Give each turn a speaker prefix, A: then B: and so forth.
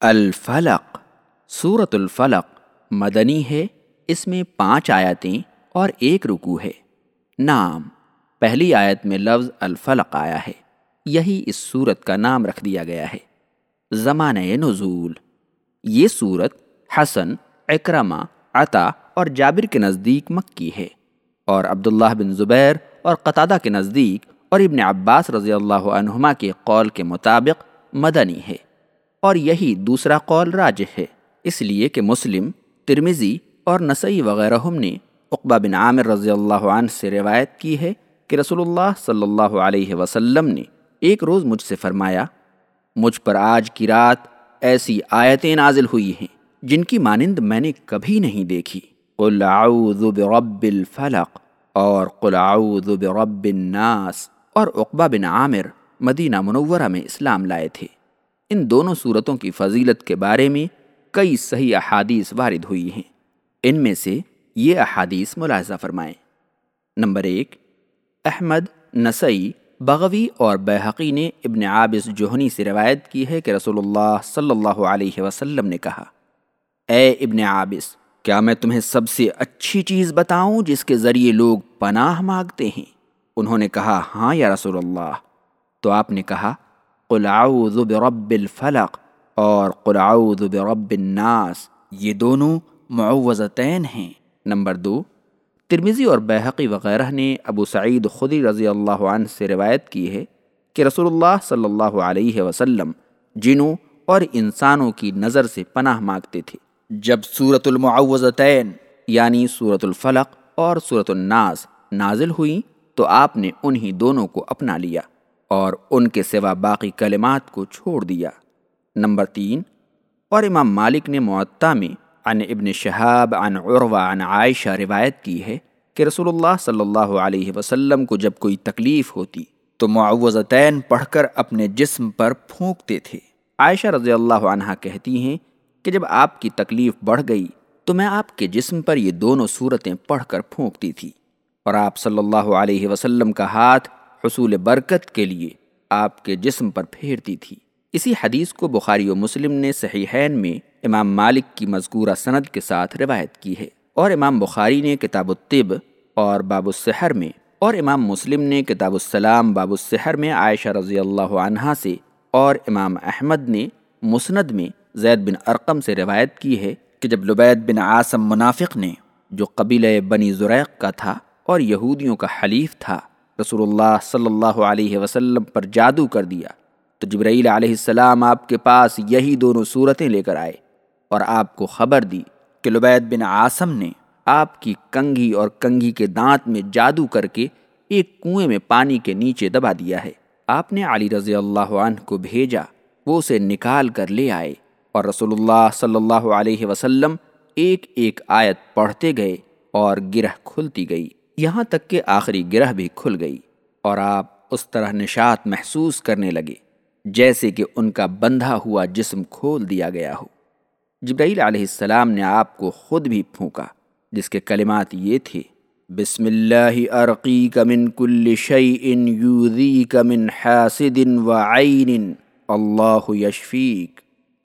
A: الفلق سورت الفلق مدنی ہے، اس میں پانچ آیتیں اور ایک رکو ہے۔ نام پہلی آیت میں لفظ الفلق آیا ہے۔ یہی اس صورت کا نام رکھ دیا گیا ہے۔ زمانہ نزول۔ یہ صورت حسن اکرما عطا اور جابر کے نزدیک مکی ہے۔ اور عبداللہ بن زبیر اور قطادہ کے نزدیک اور ابن عباس رضی اللہ عنہما کے قول کے مطابق مدنی ہے۔ اور یہی دوسرا قول راج ہے۔ اس لیے کہ مسلم ترمزی اور نسئی وغیرہ نے اقبا بن عامر رضی اللہ عنہ سے روایت کی ہے کہ رسول اللہ صلی اللہ علیہ وسلم نے ایک روز مجھ سے فرمایا، مجھ پر آج کی رات ایسی آیتیں نازل ہوئی ہیں جن کی مانند میں نے کبھی نہیں دیکھی۔ قل اعوذ برب الفلق اور قل اعوذ برب الناس اور اقبا بن عامر مدینہ منورہ میں اسلام لائے تھے۔ ان دونوں صورتوں کی فضیلت کے بارے میں کئی صحیح احادیث وارد ہوئی ہیں۔ ان میں سے یہ احادیث ملاحظہ فرمائیں۔ نمبر ایک، احمد نسئی بغوی اور بحقی نے ابن عابس جوہنی سے روایت کی ہے کہ رسول اللہ صلی اللہ علیہ وسلم نے کہا، اے ابن عابس، کیا میں تمہیں سب سے اچھی چیز بتاؤں جس کے ذریعے لوگ پناہ مانگتے ہیں؟ انہوں نے کہا ہاں یا رسول اللہ تو آپ نے کہا قل اعوذ برب الفلق اور قل اعوذ برب الناس یہ دونوں معوضتین ہیں۔ نمبر دو ترمیزی اور بحقی وغیرہ نے ابو سعید خدی رضی اللہ عنہ سے روایت کی ہے کہ رسول اللہ صلی اللہ علیہ وسلم جنوں اور انسانوں کی نظر سے پناہ مانگتے تھے۔ جب صورت المعوضتین یعنی صورت الفلق اور صورت الناس نازل ہوئیں تو آپ نے انہی دونوں کو اپنا لیا۔ اور ان کے سوا باقی کلمات کو چھوڑ دیا۔ نمبر تین، اور امام مالک نے معطا میں عن ابن شہاب، عن عروہ، عن عائشہ روایت کی ہے کہ رسول اللہ صلی اللہ علیہ وسلم کو جب کوئی تکلیف ہوتی تو معوضتین پڑھ کر اپنے جسم پر پھونکتے تھے۔ عائشہ رضی اللہ عنہ کہتی ہیں کہ جب آپ کی تکلیف بڑھ گئی تو میں آپ کے جسم پر یہ دونوں صورتیں پڑھ کر پھونکتی تھی اور آپ صلی اللہ علیہ وسلم کا ہاتھ حصول برکت کے لیے آپ کے جسم پر پھیرتی تھی۔ اسی حدیث کو بخاری و مسلم نے صحیحین میں امام مالک کی مذکورہ سند کے ساتھ روایت کی ہے۔ اور امام بخاری نے کتاب الطب اور باب السحر میں، اور امام مسلم نے کتاب السلام باب السحر میں عائشہ رضی اللہ عنہا سے، اور امام احمد نے مسند میں زید بن ارقم سے روایت کی ہے کہ جب لبید بن عاصم منافق نے، جو قبیلہ بنی زریق کا تھا اور یہودیوں کا حلیف تھا رسول اللہ صلی اللہ علیہ وسلم پر جادو کر دیا۔ تو جبرائیل علیہ السلام آپ کے پاس یہی دونوں صورتیں لے کر آئے اور آپ کو خبر دی کہ لبید بن عاصم نے آپ کی کنگھی اور کنگھی کے دانت میں جادو کر کے ایک کنویں میں پانی کے نیچے دبا دیا ہے۔ آپ نے علی رضی اللہ عنہ کو بھیجا، وہ اسے نکال کر لے آئے اور رسول اللہ صلی اللہ علیہ وسلم ایک ایک آیت پڑھتے گئے اور گرہ کھلتی گئی۔ یہاں تک کہ آخری گرہ بھی کھل گئی اور آپ اس طرح نشاط محسوس کرنے لگے جیسے کہ ان کا بندھا ہوا جسم کھول دیا گیا ہو۔ جبرائیل علیہ السلام نے آپ کو خود بھی پھونکا، جس کے کلمات یہ تھے، بسم اللہ ارقی کا من کل شعی ان یوزی کا من حاسد و عین، اللہ یشفیق